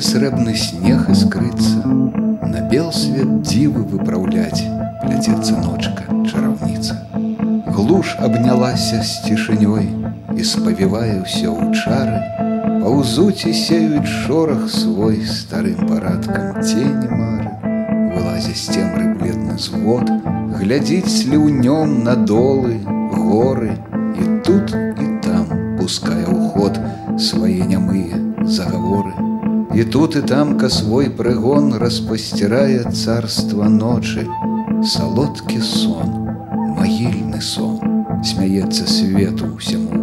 поле срэбны снег іскрыцца, На бел свет дзівы выпраўляць, пляцецца ночка, чараўніца. Глуш абнялася з цішынёй і спавівае ўсё ў чары, Паўзуць і сеюць шорах свой старым парадкам цені мары, Вылазе з цемры бледны звод, глядзіць сліўнём на долы, горы, і тут і там пускае ў ход свае нямыя загаворы. І тут і тамка свой прыгон распасцірае царства ночы, салодкі сон, магільны сон, смяецца свету ўсяму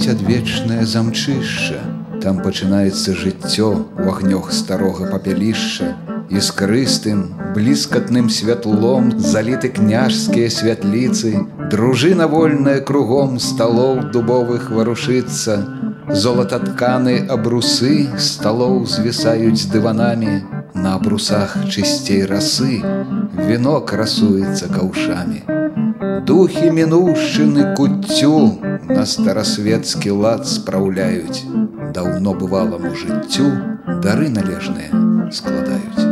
спіць адвечнае замчышча. Там пачынаецца жыццё у агнёх старога папялішча, іскрыстым, блізкатным святлом заліты княжскія святліцы, дружына вольная кругом сталоў дубовых варушыцца, Золататканы абрусы сталоў звісаюць дыванамі, На абрусах чысцей расы, віно красуецца каўшамі духі мінуўшчыны куццю на старасвецкі лад спраўляюць даўно бываламу жыццю дары належныя складаюць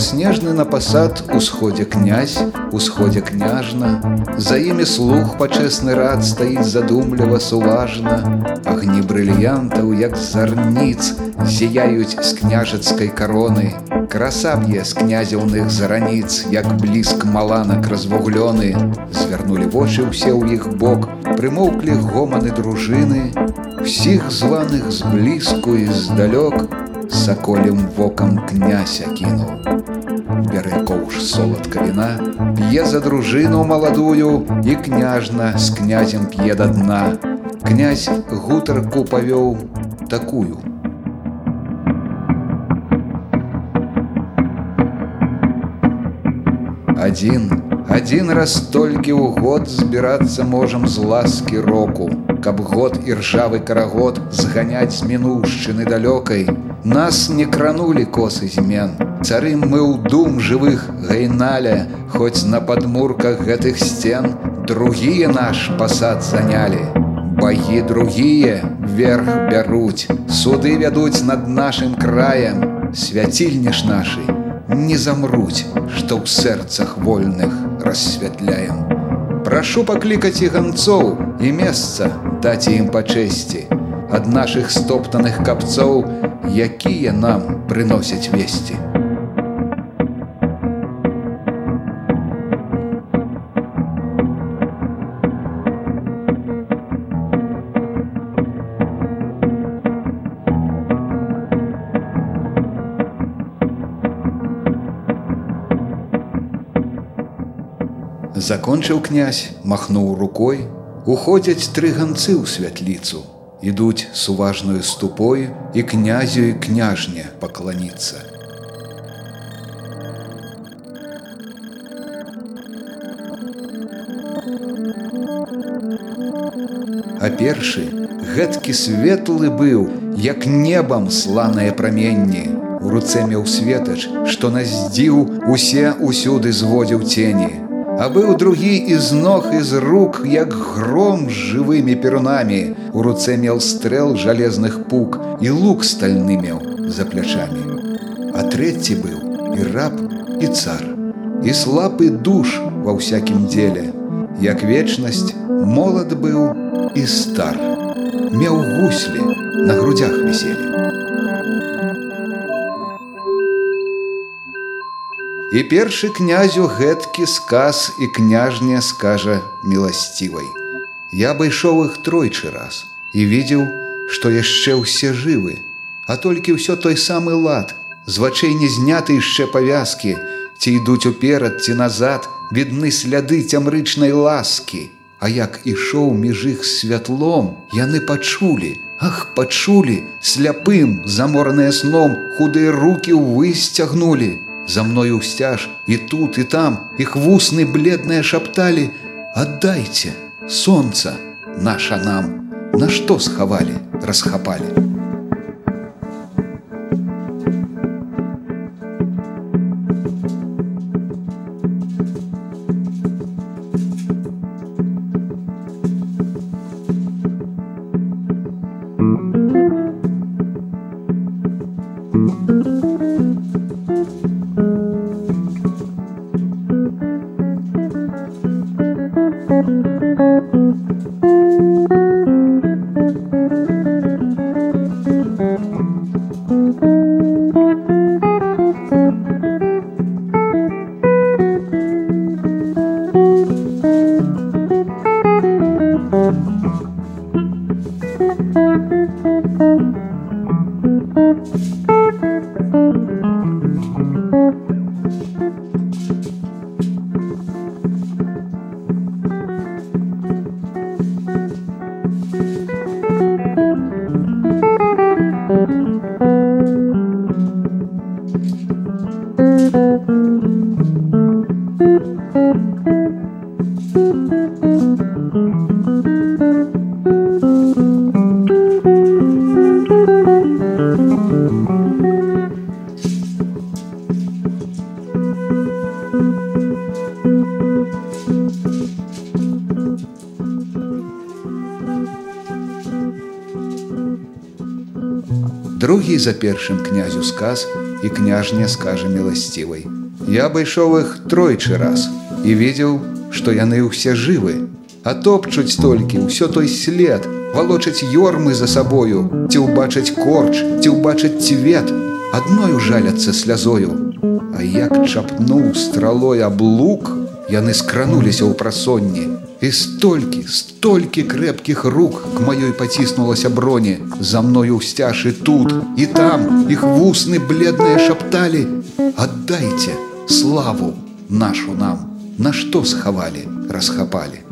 Беласнежны на пасад усходзе князь усходзе княжна. За імі слух пачэсны рад стаіць задумліва суважна агні брыльянтаў як зарніц зіяюць з княжацкай кароны краса б'е з князяўных зараніц як блізк маланак развуглёны звярнулі вочы ўсе ў іх бок прымоўклі гоманы дружыны всіх званых зблізку і здалёк саколем вокам князя кінуў бярэ коўш соладка віна п'е за дружыну маладую і княжна з князем п'е да дна. Князь гутарку павёў такую. Адзін адзін раз толькі ў год збірацца можам з ласкі року каб год і ржавы карагод зганяць з мінушчыны далёкай нас не кранули косы змен царым мы ў дум жывых гайналя хоць на падмурках гэтых сцен другія наш пасад занялі. Багі другія вверх бяруць суды вядуць над нашим краем. Свяцільні ж нашай не замруць што ў сэрцах вольных рассвятляем. Прашу паклікаць і ганцоў і месца даць ім па чэсці. Ад нашых стоптаных капцоў якія нам прыносяць весці Закончыў князь, махнуў рукой, уходзяць тры ганцы ў святліцу. Ідуць суважную ступой і князю і княжне пакланіцца. А першы гэткі светлы быў, як небам сланае праменні. У руцэ меў светач, што наздзіў усе ўсюды зводзіў цені а быў другі з ног з рук як гром з жывымі перунамі. У руцэ меў стрэл жалезных пук і лук стальны меў за плячамі. А трэці быў і раб і цар і слабы душ ва ўсякім дзеле. Як вечнасць молад быў і стар. Меў гуслі на грудях віселі І першы князю гэткі сказ і княжня скажа міласцівай. Я абышоў іх тройчы раз і видзеў, што яшчэ ўсе жывы, а толькі ўсё той самы лад, з вачэй не зняты яшчэ павязкі, ці ідуць уперад ці назад, відны сляды цямрычнай ласкі. А як ішоў між іх святлом, яны пачулі, Ах, пачулі, сляпым, замораныя сном, худыя руки высцягнули, за мною ўсцяж і тут і там іх вусны бледныя шапталі аддайце солнца наша нам на што схавалі расхапалі за першым князю сказ і княжня скажа міласцівай. Я абайшоў іх тройчы раз і видзеў, што яны ўсе жывы, а топчуць толькі ўсё той след, валочаць ёрмы за сабою, ці ўбачаць корч, ці ўбачаць цвет, адною жаляцца слязою. А як чапнуў стралой аблук, яны скрануліся ў прасонні. І столькі, столькі крэпкіх рук к маёй паціснулася броні, за мною ўсцяж і тут, і там іх вусны бледныя шапталі: Аддайце славу нашу нам, На што схавалі, расхапалі.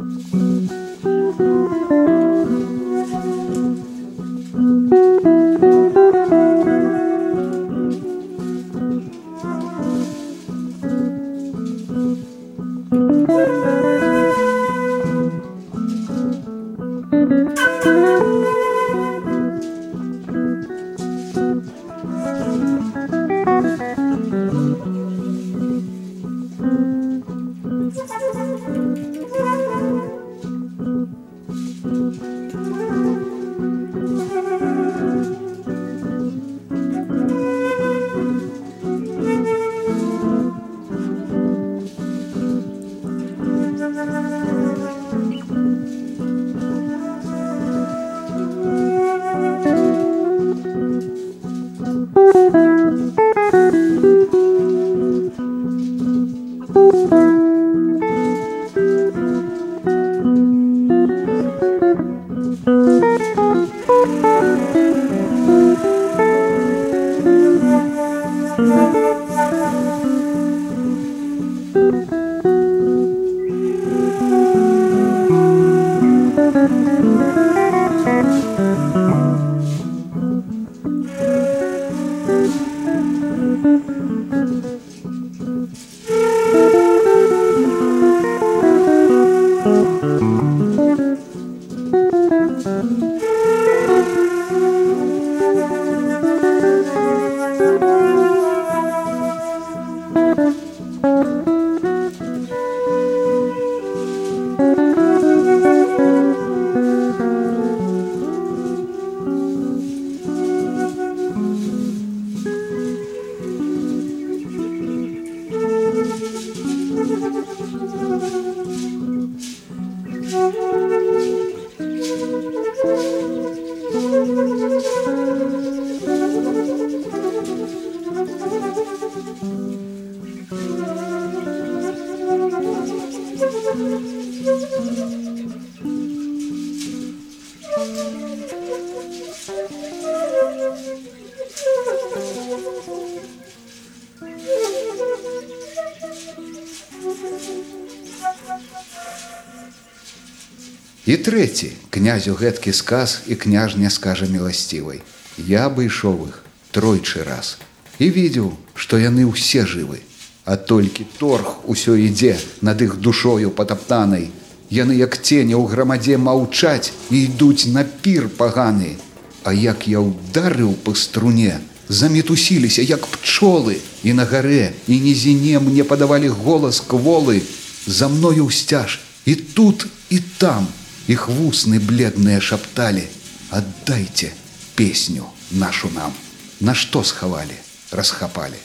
І трэці князю гэткі сказ і княжня скажа міласцівай. Я абышоў іх тройчы раз і видзеў, што яны ўсе жывы, а толькі торг усё ідзе над іх душою патаптанай. Яны як цені ў грамадзе маўчаць і ідуць на пір паганы. А як я ударыў па струне, замітусіліся як пчолы і на гарэ і нізіне мне падавалі голас кволы, за мною ўсцяж і тут і там, Их вусны бледные шаптали: «Отдайте песню нашу нам, на что сховали, расхапали.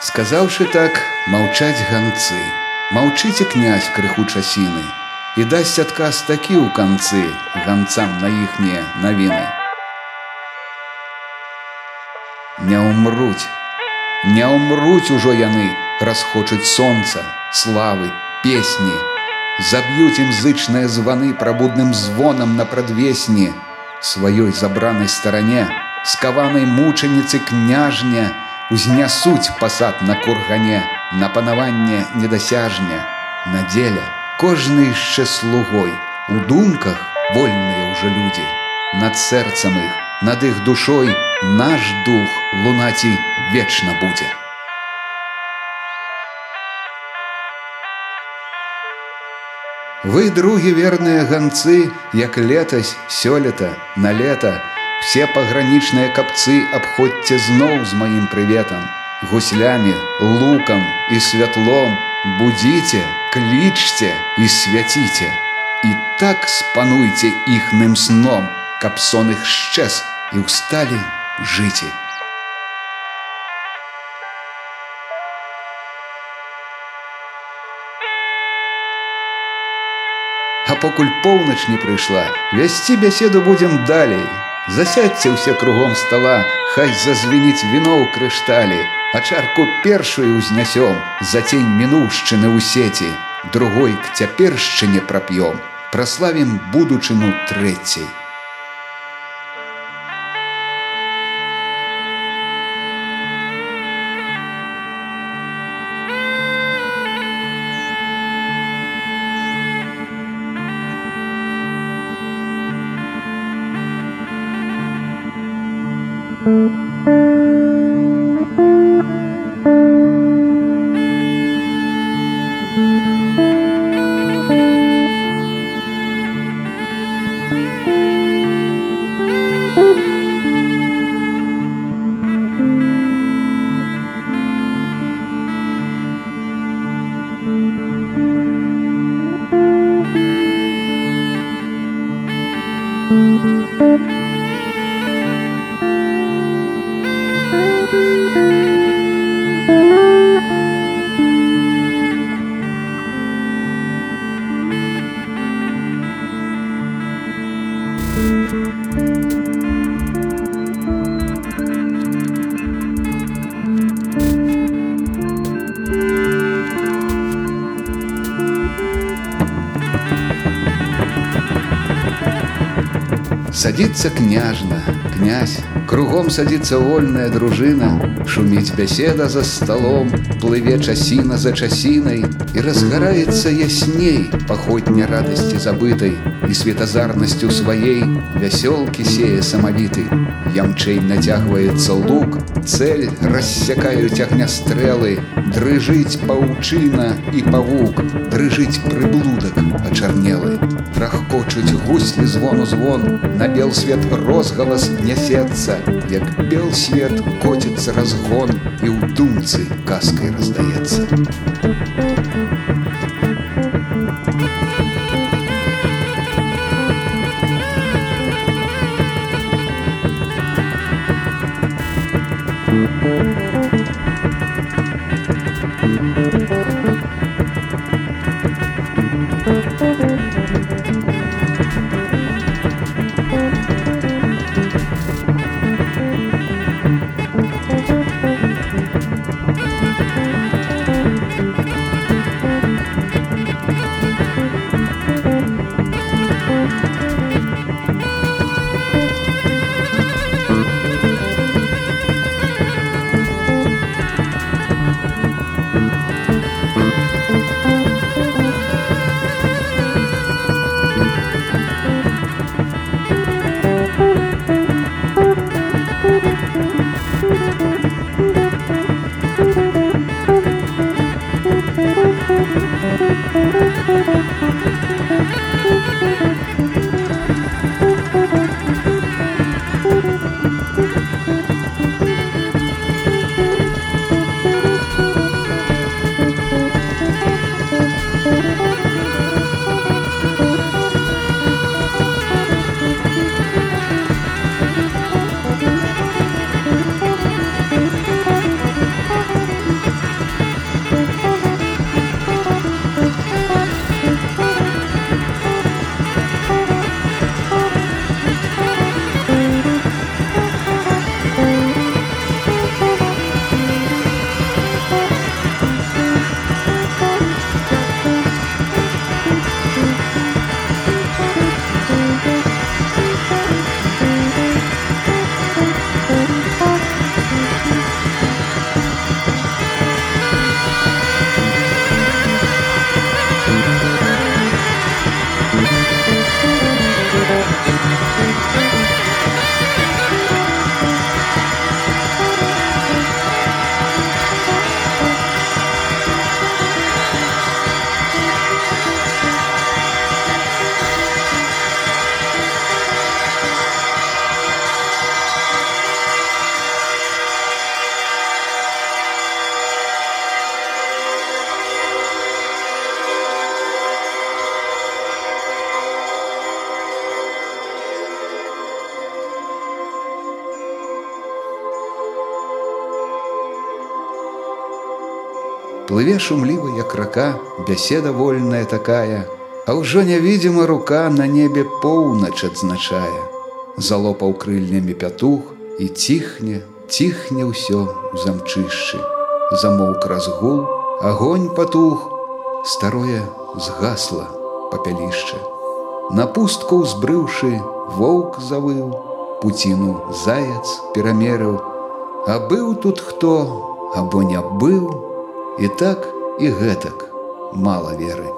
Сказаўшы так, маўчаць ганцы, Маўчыце князь крыху часіны і дасць адказ такі ў канцы ганцам на іхнія навіны. Ўмруць. Не ўмруць ужо яны, расхочуць сонца, славы, песні. Заб'юць ім зычныя званы прабудным звонам на прадвесні, сваёй забранай старане, скаванай мучаніцы княжня, узнясуць пасад на кургане, на панаванне недасяжня, надзеля, кожны яшчэ слугой, у думках вольныя ўжо людзі, над сэрцам іх, над іх душой наш дух лунаці вечна будзе. Вы другі верныя ганцы, як летась сёлета, на лета, все пагранічныя капцы абходзьце зноў з маім прыветам. гуслямі, лукам і святлом, будзіце, клічце і свяціце. І так спануйце іхным сном, каб сон іх шчэс і ўсталі жыце. А покуль поўнач не прыйшла, вясці бяседу будзем далей. Засядьце ўсе кругом стола, Хай зазвініць віно ў крышталі, А чарку першую ўзнясём, за цень мінушчыны ў сеці, другой к цяпершчыне прап'ём, праславім будучыну трэцяй. Садится княжна, князь, Кругом садится вольная дружина, Шуміць бяседа за столом, Плыве часіна за часінай І разгарается ясней паходня радасці забытай І светазарнасцю сваей вясёлкі сее самавіты. Ямчэй нацягваецца лук, Цель рассякаюць агнястрэлы, Дрыжыць паўчына і павук, Дрыжыць прыблудак ачарнелы. Рахкочуць гуслі звону звон, На бел свет розгалас нясецца, Як бел свет коціцца разгон і ў думцы каскай раздаецца. Плыве шумліва, як рака, бяседа вольная такая, А ўжо нявідзіма рука на небе поўнач адзначае. Залопаў крыльнямі пятух і ціхне, ціхне ўсё у замчышчы. Замоўк разгул, агонь патух, старое згасла папялішча. На пустку узбрыўшы, воўк завыў, пуціну заяц перамерыў, А быў тут хто, або не быў, і так і гэтак мала веры.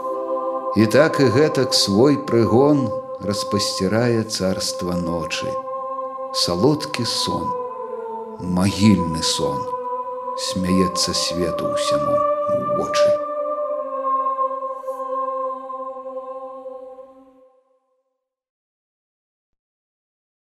І так і гэтак свой прыгон распасцірае царства ночы. Салодкі сон, магільны сон, смяецца свету ўсяму вочы.